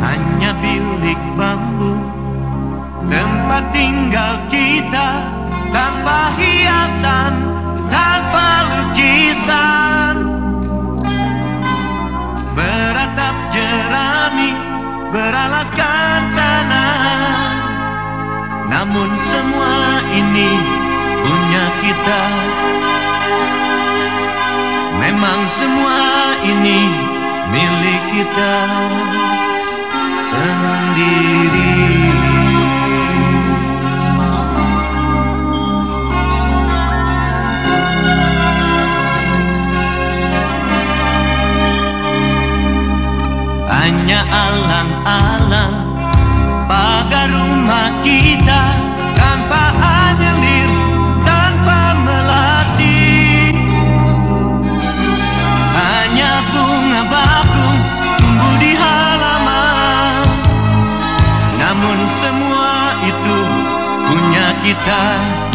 hanya bilik bambu tempat tinggal kita tanpa hiasan tanpa lukisan. Beratap jerami beralaskan tanah. Namun semua ini punya kita. Memang semua ini milik kita. Sendiri. Punya